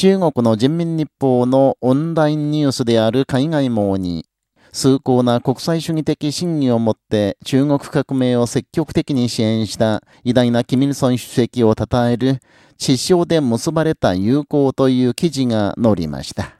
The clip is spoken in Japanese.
中国の人民日報のオンラインニュースである海外網に、崇高な国際主義的真偽をもって中国革命を積極的に支援した偉大なキミルソン主席を称える、地上で結ばれた友好という記事が載りました。